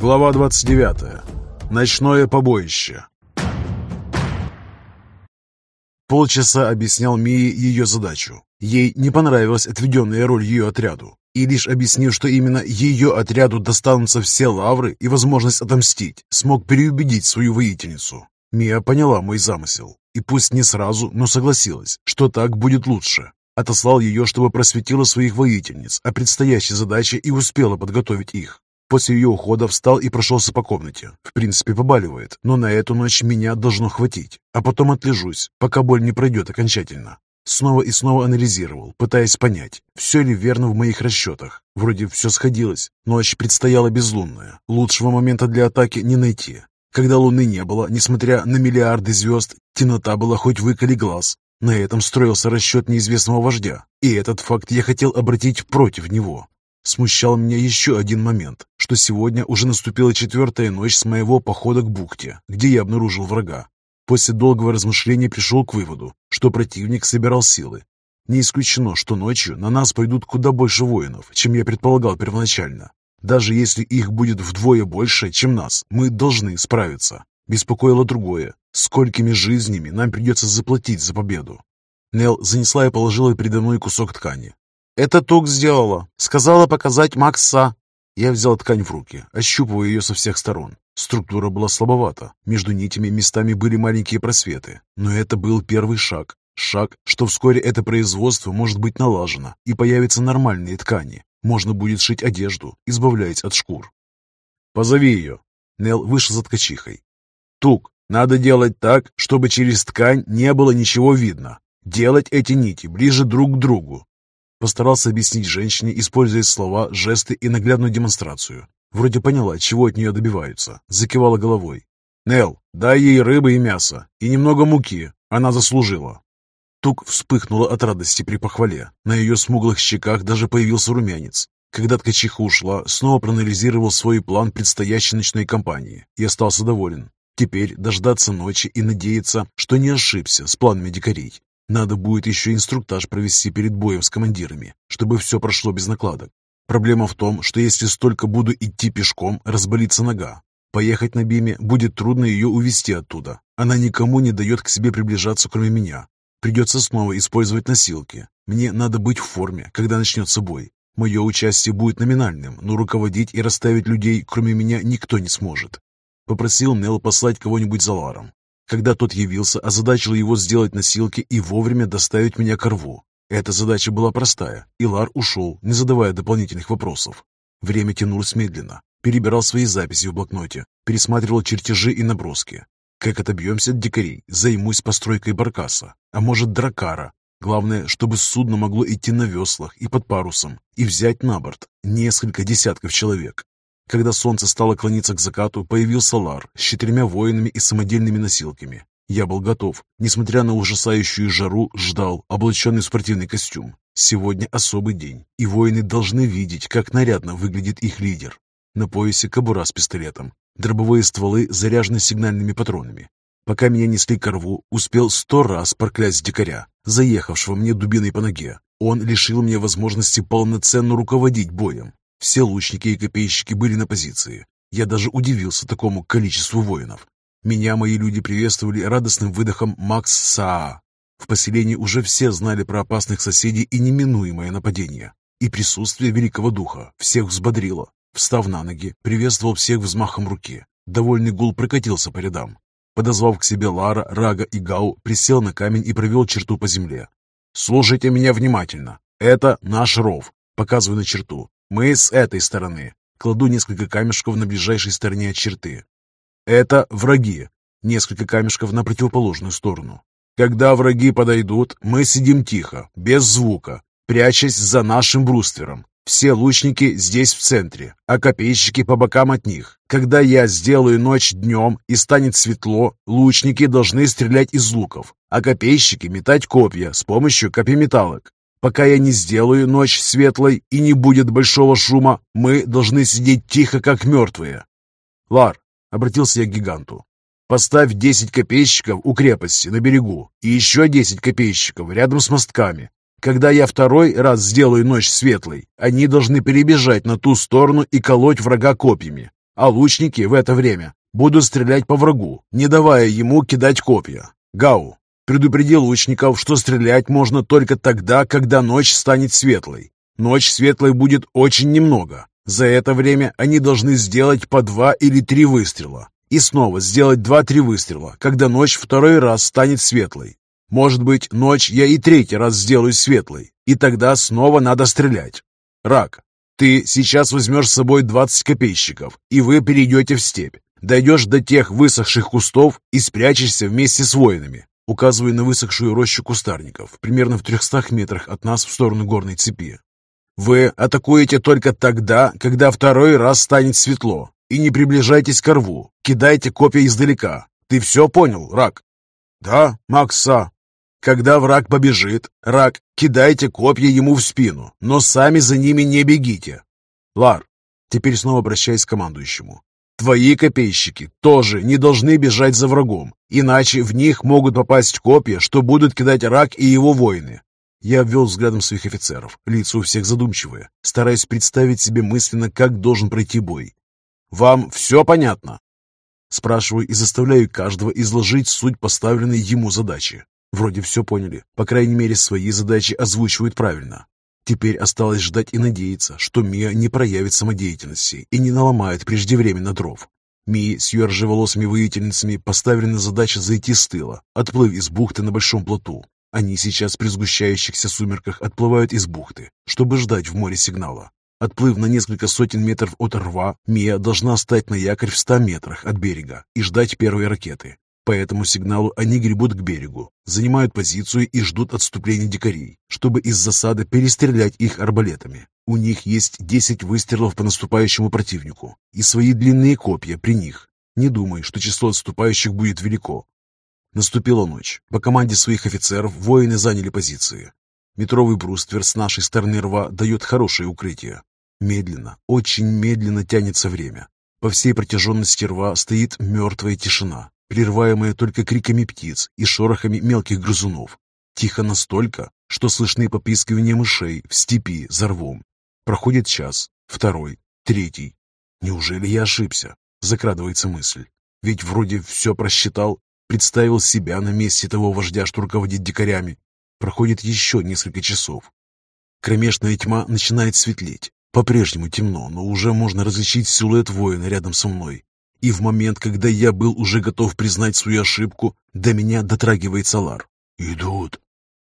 Глава 29. Ночное побоище. Полчаса объяснял Мии ее задачу. Ей не понравилась отведенная роль ее отряду. И лишь объяснив, что именно ее отряду достанутся все лавры и возможность отомстить, смог переубедить свою воительницу. Мия поняла мой замысел. И пусть не сразу, но согласилась, что так будет лучше. Отослал ее, чтобы просветила своих воительниц о предстоящей задаче и успела подготовить их. После ее ухода встал и прошелся по комнате. В принципе, побаливает, но на эту ночь меня должно хватить. А потом отлежусь, пока боль не пройдет окончательно. Снова и снова анализировал, пытаясь понять, все ли верно в моих расчетах. Вроде все сходилось. Ночь предстояла безлунная. Лучшего момента для атаки не найти. Когда луны не было, несмотря на миллиарды звезд, темнота была хоть выколи глаз. На этом строился расчет неизвестного вождя, и этот факт я хотел обратить против него. Смущал меня еще один момент, что сегодня уже наступила четвертая ночь с моего похода к бухте, где я обнаружил врага. После долгого размышления пришел к выводу, что противник собирал силы. Не исключено, что ночью на нас пойдут куда больше воинов, чем я предполагал первоначально. Даже если их будет вдвое больше, чем нас, мы должны справиться. Беспокоило другое. Сколькими жизнями нам придется заплатить за победу? Нел занесла и положила передо мной кусок ткани. «Это Тук сделала. Сказала показать Макса». Я взял ткань в руки, ощупывая ее со всех сторон. Структура была слабовата. Между нитями местами были маленькие просветы. Но это был первый шаг. Шаг, что вскоре это производство может быть налажено и появятся нормальные ткани. Можно будет шить одежду, избавляясь от шкур. «Позови ее». Нел вышел за ткачихой. «Тук, надо делать так, чтобы через ткань не было ничего видно. Делать эти нити ближе друг к другу, Постарался объяснить женщине, используя слова, жесты и наглядную демонстрацию. Вроде поняла, чего от нее добиваются. Закивала головой. «Нел, дай ей рыбы и мясо, и немного муки. Она заслужила». Тук вспыхнула от радости при похвале. На ее смуглых щеках даже появился румянец. Когда ткачиха ушла, снова проанализировал свой план предстоящей ночной кампании и остался доволен. Теперь дождаться ночи и надеяться, что не ошибся с планами дикарей. Надо будет еще инструктаж провести перед боем с командирами, чтобы все прошло без накладок. Проблема в том, что если столько буду идти пешком, разболится нога. Поехать на Биме будет трудно ее увезти оттуда. Она никому не дает к себе приближаться, кроме меня. Придется снова использовать носилки. Мне надо быть в форме, когда начнется бой. Мое участие будет номинальным, но руководить и расставить людей, кроме меня, никто не сможет. Попросил Нел послать кого-нибудь за Ларом. Когда тот явился, озадачил его сделать носилки и вовремя доставить меня к рву. Эта задача была простая, и Лар ушел, не задавая дополнительных вопросов. Время тянулось медленно. Перебирал свои записи в блокноте, пересматривал чертежи и наброски. Как отобьемся от дикарей, займусь постройкой баркаса, а может дракара. Главное, чтобы судно могло идти на веслах и под парусом, и взять на борт несколько десятков человек. Когда солнце стало клониться к закату, появился Лар с четырьмя воинами и самодельными носилками. Я был готов. Несмотря на ужасающую жару, ждал, облаченный в спортивный костюм. Сегодня особый день, и воины должны видеть, как нарядно выглядит их лидер. На поясе кобура с пистолетом. Дробовые стволы заряжены сигнальными патронами. Пока меня несли к рву, успел сто раз проклясть дикаря, заехавшего мне дубиной по ноге. Он лишил меня возможности полноценно руководить боем. Все лучники и копейщики были на позиции. Я даже удивился такому количеству воинов. Меня мои люди приветствовали радостным выдохом «Макс Саа». В поселении уже все знали про опасных соседей и неминуемое нападение. И присутствие великого духа всех взбодрило. Встав на ноги, приветствовал всех взмахом руки. Довольный гул прокатился по рядам. Подозвав к себе Лара, Рага и Гау, присел на камень и провел черту по земле. «Слушайте меня внимательно. Это наш ров», показываю на черту. Мы с этой стороны. Кладу несколько камешков на ближайшей стороне от черты. Это враги. Несколько камешков на противоположную сторону. Когда враги подойдут, мы сидим тихо, без звука, прячась за нашим бруствером. Все лучники здесь в центре, а копейщики по бокам от них. Когда я сделаю ночь днем и станет светло, лучники должны стрелять из луков, а копейщики метать копья с помощью копьеметалок. Пока я не сделаю ночь светлой и не будет большого шума, мы должны сидеть тихо, как мертвые. Лар, — обратился я к гиганту, — поставь десять копейщиков у крепости на берегу и еще десять копейщиков рядом с мостками. Когда я второй раз сделаю ночь светлой, они должны перебежать на ту сторону и колоть врага копьями. а лучники в это время будут стрелять по врагу, не давая ему кидать копья. Гау, предупреди лучников, что стрелять можно только тогда, когда ночь станет светлой. Ночь светлой будет очень немного. За это время они должны сделать по два или три выстрела. И снова сделать два-три выстрела, когда ночь второй раз станет светлой. Может быть, ночь я и третий раз сделаю светлой, и тогда снова надо стрелять. Рак, ты сейчас возьмешь с собой 20 копейщиков, и вы перейдете в степь. Дойдешь до тех высохших кустов и спрячешься вместе с воинами указывая на высохшую рощу кустарников, примерно в трехстах метрах от нас в сторону горной цепи. «Вы атакуете только тогда, когда второй раз станет светло, и не приближайтесь к рву, кидайте копья издалека. Ты все понял, Рак?» «Да, Макса». «Когда враг побежит, Рак, кидайте копья ему в спину, но сами за ними не бегите». «Лар, теперь снова обращаясь к командующему. Твои копейщики тоже не должны бежать за врагом, иначе в них могут попасть копья, что будут кидать рак и его воины. Я обвел взглядом своих офицеров, лица у всех задумчивые, стараясь представить себе мысленно, как должен пройти бой. «Вам все понятно?» Спрашиваю и заставляю каждого изложить суть поставленной ему задачи. Вроде все поняли, по крайней мере свои задачи озвучивают правильно. Теперь осталось ждать и надеяться, что Мия не проявит самодеятельности и не наломает преждевременно дров. Мии с ржеволосыми воительницами поставлена задача зайти с тыла, отплыв из бухты на большом плоту. Они сейчас при сгущающихся сумерках отплывают из бухты, чтобы ждать в море сигнала. Отплыв на несколько сотен метров от рва, Мия должна стать на якорь в ста метрах от берега и ждать первой ракеты. По этому сигналу они гребут к берегу, занимают позицию и ждут отступления дикарей, чтобы из засады перестрелять их арбалетами. У них есть 10 выстрелов по наступающему противнику и свои длинные копья при них. Не думай, что число отступающих будет велико. Наступила ночь. По команде своих офицеров воины заняли позиции. Метровый бруствер с нашей стороны рва дает хорошее укрытие. Медленно, очень медленно тянется время. По всей протяженности рва стоит мертвая тишина прерываемое только криками птиц и шорохами мелких грызунов. Тихо настолько, что слышны попискивания мышей в степи за рвом. Проходит час, второй, третий. Неужели я ошибся? Закрадывается мысль. Ведь вроде все просчитал, представил себя на месте того вождя, что руководит дикарями. Проходит еще несколько часов. Кромешная тьма начинает светлеть. По-прежнему темно, но уже можно различить силуэт воина рядом со мной. И в момент, когда я был уже готов признать свою ошибку, до меня дотрагивается Лар. «Идут!»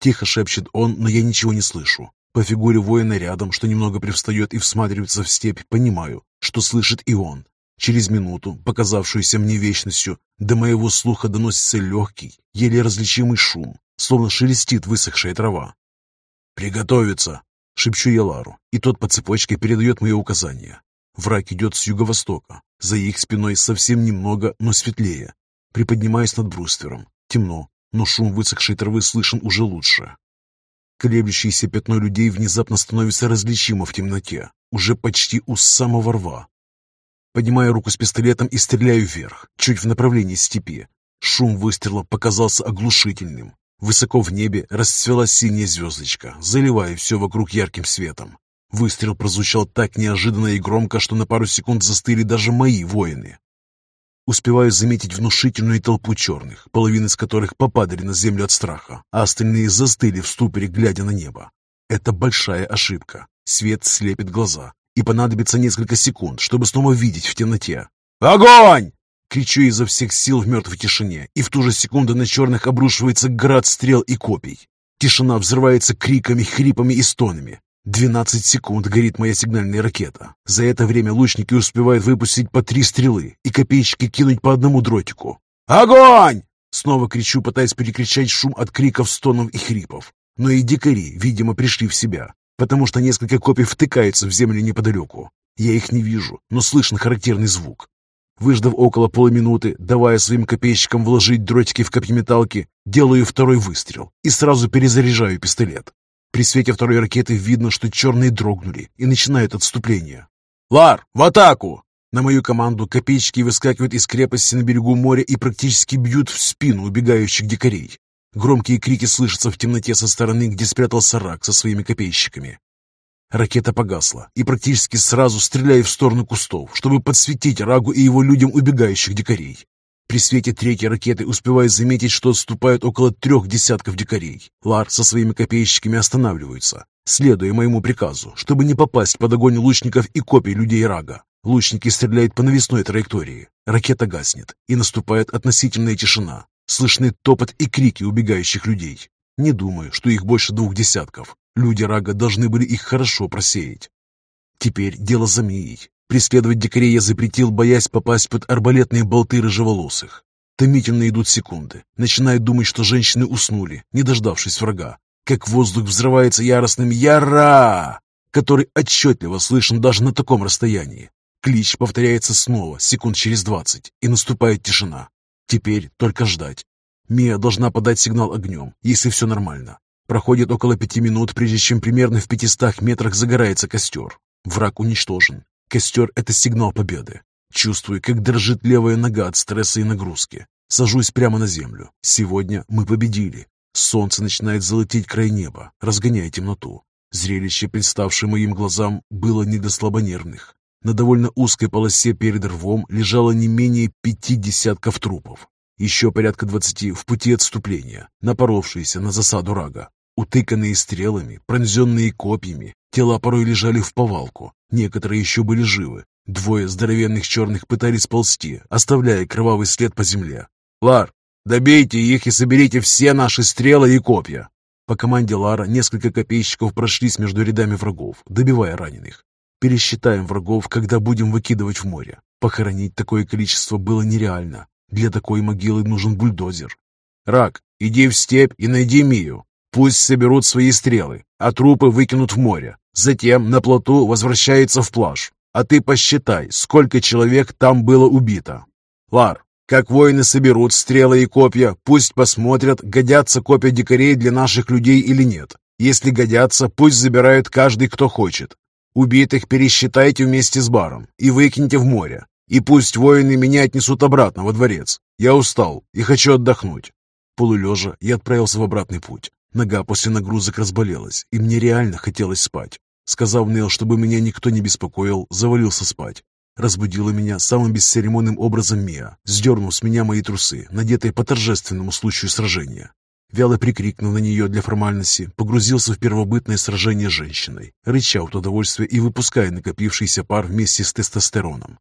Тихо шепчет он, но я ничего не слышу. По фигуре воина рядом, что немного привстает и всматривается в степь, понимаю, что слышит и он. Через минуту, показавшуюся мне вечностью, до моего слуха доносится легкий, еле различимый шум, словно шелестит высохшая трава. «Приготовиться!» — шепчу я Лару, и тот по цепочке передает мои указания. Враг идет с юго-востока. За их спиной совсем немного, но светлее. Приподнимаюсь над бруствером. Темно, но шум высохшей травы слышен уже лучше. Колеблющееся пятно людей внезапно становится различимо в темноте, уже почти у самого рва. Поднимаю руку с пистолетом и стреляю вверх, чуть в направлении степи. Шум выстрела показался оглушительным. Высоко в небе расцвела синяя звездочка, заливая все вокруг ярким светом. Выстрел прозвучал так неожиданно и громко, что на пару секунд застыли даже мои воины. Успеваю заметить внушительную толпу черных, половина из которых попадали на землю от страха, а остальные застыли в ступоре, глядя на небо. Это большая ошибка. Свет слепит глаза, и понадобится несколько секунд, чтобы снова видеть в темноте. «Огонь!» Кричу изо всех сил в мертвой тишине, и в ту же секунду на черных обрушивается град стрел и копий. Тишина взрывается криками, хрипами и стонами. Двенадцать секунд горит моя сигнальная ракета. За это время лучники успевают выпустить по три стрелы и копейщики кинуть по одному дротику. «Огонь!» Снова кричу, пытаясь перекричать шум от криков, стонов и хрипов. Но и дикари, видимо, пришли в себя, потому что несколько копий втыкаются в землю неподалеку. Я их не вижу, но слышен характерный звук. Выждав около полуминуты, давая своим копейщикам вложить дротики в копьеметалки, делаю второй выстрел и сразу перезаряжаю пистолет. При свете второй ракеты видно, что черные дрогнули и начинают отступление. «Лар, в атаку!» На мою команду копейщики выскакивают из крепости на берегу моря и практически бьют в спину убегающих дикарей. Громкие крики слышатся в темноте со стороны, где спрятался рак со своими копейщиками. Ракета погасла, и практически сразу стреляя в сторону кустов, чтобы подсветить Рагу и его людям убегающих дикарей. При свете третьей ракеты успеваю заметить, что отступают около трех десятков дикарей. Лар со своими копейщиками останавливаются, следуя моему приказу, чтобы не попасть под огонь лучников и копий людей Рага. Лучники стреляют по навесной траектории. Ракета гаснет, и наступает относительная тишина. Слышны топот и крики убегающих людей. Не думаю, что их больше двух десятков. Люди Рага должны были их хорошо просеять. Теперь дело за Мией. Преследовать дикарей я запретил, боясь попасть под арбалетные болты рыжеволосых. Томительно идут секунды. Начинаю думать, что женщины уснули, не дождавшись врага. Как воздух взрывается яростным «Яра!», который отчетливо слышен даже на таком расстоянии. Клич повторяется снова, секунд через двадцать, и наступает тишина. Теперь только ждать. Мия должна подать сигнал огнем, если все нормально. Проходит около пяти минут, прежде чем примерно в пятистах метрах загорается костер. Враг уничтожен. Костер — это сигнал победы. Чувствую, как дрожит левая нога от стресса и нагрузки. Сажусь прямо на землю. Сегодня мы победили. Солнце начинает золотить край неба, разгоняя темноту. Зрелище, представшее моим глазам, было не до слабонервных. На довольно узкой полосе перед рвом лежало не менее пяти десятков трупов. Еще порядка двадцати в пути отступления, напоровшиеся на засаду рага. Утыканные стрелами, пронзенные копьями, тела порой лежали в повалку, некоторые еще были живы. Двое здоровенных черных пытались ползти, оставляя кровавый след по земле. «Лар, добейте их и соберите все наши стрелы и копья!» По команде Лара несколько копейщиков прошлись между рядами врагов, добивая раненых. Пересчитаем врагов, когда будем выкидывать в море. Похоронить такое количество было нереально. Для такой могилы нужен бульдозер. Рак, иди в степь и найди Мию. Пусть соберут свои стрелы, а трупы выкинут в море. Затем на плоту возвращается в плаж. А ты посчитай, сколько человек там было убито. Лар, как воины соберут стрелы и копья, пусть посмотрят, годятся копья дикарей для наших людей или нет. Если годятся, пусть забирают каждый, кто хочет. Убитых пересчитайте вместе с баром и выкиньте в море. И пусть воины меня отнесут обратно во дворец. Я устал и хочу отдохнуть. Полулежа я отправился в обратный путь. Нога после нагрузок разболелась, и мне реально хотелось спать. Сказав Нел, чтобы меня никто не беспокоил, завалился спать. Разбудила меня самым бесцеремонным образом Мия, сдернув с меня мои трусы, надетые по торжественному случаю сражения. Вяло прикрикнув на нее для формальности, погрузился в первобытное сражение с женщиной, рыча от удовольствия и выпуская накопившийся пар вместе с тестостероном.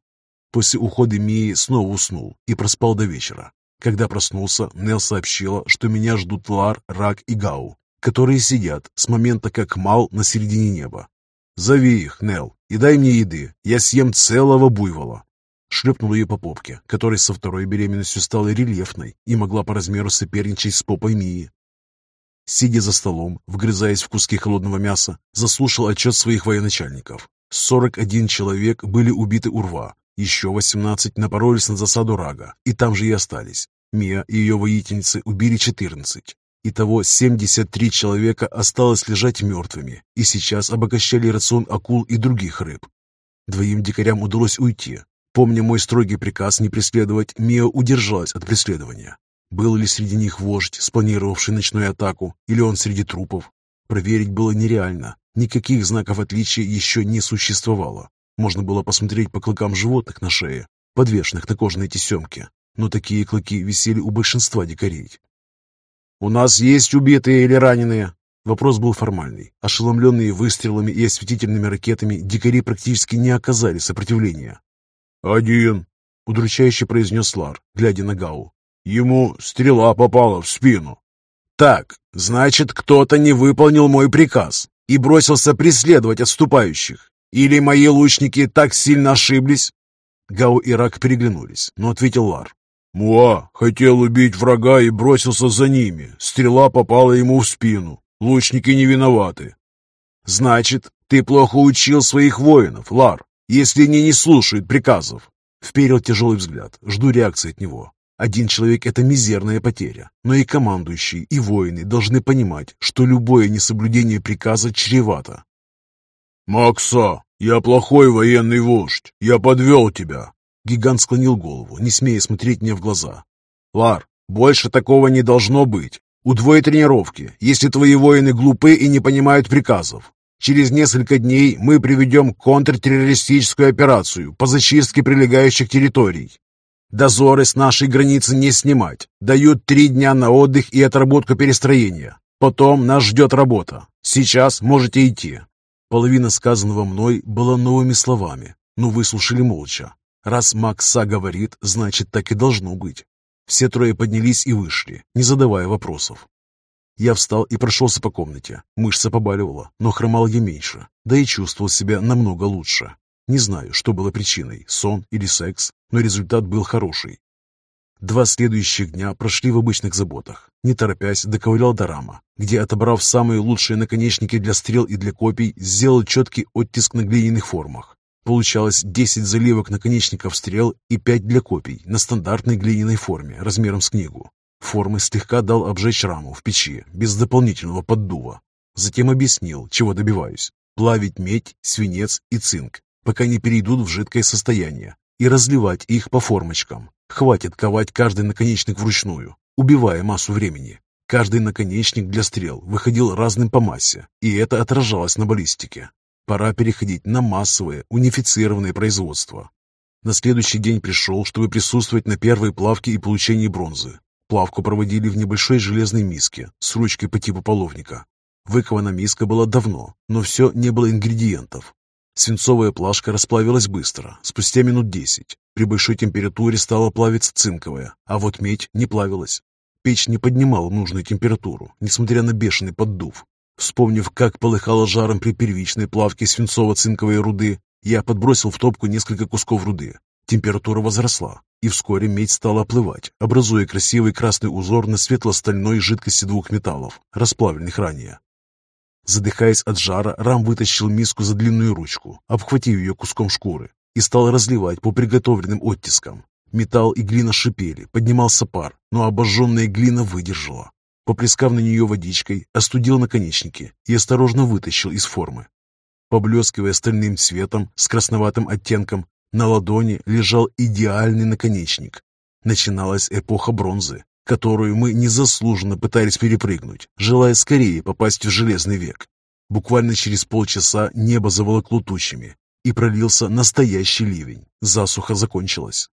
После ухода Мии снова уснул и проспал до вечера. Когда проснулся, Нел сообщила, что меня ждут Лар, Рак и Гау, которые сидят с момента как Мал на середине неба. «Зови их, Нел, и дай мне еды, я съем целого буйвола». Шлепнул ее по попке, которая со второй беременностью стала рельефной и могла по размеру соперничать с попой Мии. Сидя за столом, вгрызаясь в куски холодного мяса, заслушал отчет своих военачальников. 41 человек были убиты у рва, еще 18 напоролись на засаду Рага, и там же и остались. Мия и ее воительницы убили 14. Итого 73 человека осталось лежать мертвыми, и сейчас обогащали рацион акул и других рыб. Двоим дикарям удалось уйти. Помня мой строгий приказ не преследовать, Мия удержалась от преследования. Был ли среди них вождь, спланировавший ночную атаку, или он среди трупов? Проверить было нереально. Никаких знаков отличия еще не существовало. Можно было посмотреть по клыкам животных на шее, подвешенных на кожаной тесемке, но такие клыки висели у большинства дикарей. «У нас есть убитые или раненые?» Вопрос был формальный. Ошеломленные выстрелами и осветительными ракетами, дикари практически не оказали сопротивления. «Один», — удручающе произнес Лар, глядя на Гау. «Ему стрела попала в спину». «Так, значит, кто-то не выполнил мой приказ и бросился преследовать отступающих. Или мои лучники так сильно ошиблись?» Гау и Рак переглянулись, но ответил Лар. «Муа хотел убить врага и бросился за ними. Стрела попала ему в спину. Лучники не виноваты». «Значит, ты плохо учил своих воинов, Лар, если они не слушают приказов». Вперил тяжелый взгляд, жду реакции от него. Один человек – это мизерная потеря, но и командующие, и воины должны понимать, что любое несоблюдение приказа чревато. «Макса, я плохой военный вождь. Я подвел тебя». Гигант склонил голову, не смея смотреть мне в глаза. «Лар, больше такого не должно быть. Удвой тренировки, если твои воины глупы и не понимают приказов. Через несколько дней мы приведем контртеррористическую операцию по зачистке прилегающих территорий. Дозоры с нашей границы не снимать. Дают три дня на отдых и отработку перестроения. Потом нас ждет работа. Сейчас можете идти». Половина сказанного мной была новыми словами, но выслушали молча. Раз Макса говорит, значит, так и должно быть. Все трое поднялись и вышли, не задавая вопросов. Я встал и прошелся по комнате. Мышца побаливала, но хромал я меньше, да и чувствовал себя намного лучше. Не знаю, что было причиной, сон или секс, но результат был хороший. Два следующих дня прошли в обычных заботах. Не торопясь, доковылял до рама, где, отобрав самые лучшие наконечники для стрел и для копий, сделал четкий оттиск на глиняных формах. Получалось 10 заливок наконечников стрел и 5 для копий на стандартной глиняной форме размером с книгу. Формы слегка дал обжечь раму в печи, без дополнительного поддува. Затем объяснил, чего добиваюсь. Плавить медь, свинец и цинк, пока не перейдут в жидкое состояние, и разливать их по формочкам. Хватит ковать каждый наконечник вручную, убивая массу времени. Каждый наконечник для стрел выходил разным по массе, и это отражалось на баллистике. Пора переходить на массовое, унифицированное производство. На следующий день пришел, чтобы присутствовать на первой плавке и получении бронзы. Плавку проводили в небольшой железной миске с ручкой по типу половника. Выкована миска была давно, но все не было ингредиентов. Свинцовая плашка расплавилась быстро, спустя минут десять. При большой температуре стала плавиться цинковая, а вот медь не плавилась. Печь не поднимала нужную температуру, несмотря на бешеный поддув. Вспомнив, как полыхало жаром при первичной плавке свинцово-цинковой руды, я подбросил в топку несколько кусков руды. Температура возросла, и вскоре медь стала оплывать, образуя красивый красный узор на светло-стальной жидкости двух металлов, расплавленных ранее. Задыхаясь от жара, Рам вытащил миску за длинную ручку, обхватив ее куском шкуры, и стал разливать по приготовленным оттискам. Металл и глина шипели, поднимался пар, но обожженная глина выдержала. Поплескав на нее водичкой, остудил наконечники и осторожно вытащил из формы. Поблескивая стальным цветом с красноватым оттенком, на ладони лежал идеальный наконечник. Начиналась эпоха бронзы, которую мы незаслуженно пытались перепрыгнуть, желая скорее попасть в железный век. Буквально через полчаса небо заволокло тучами, и пролился настоящий ливень. Засуха закончилась.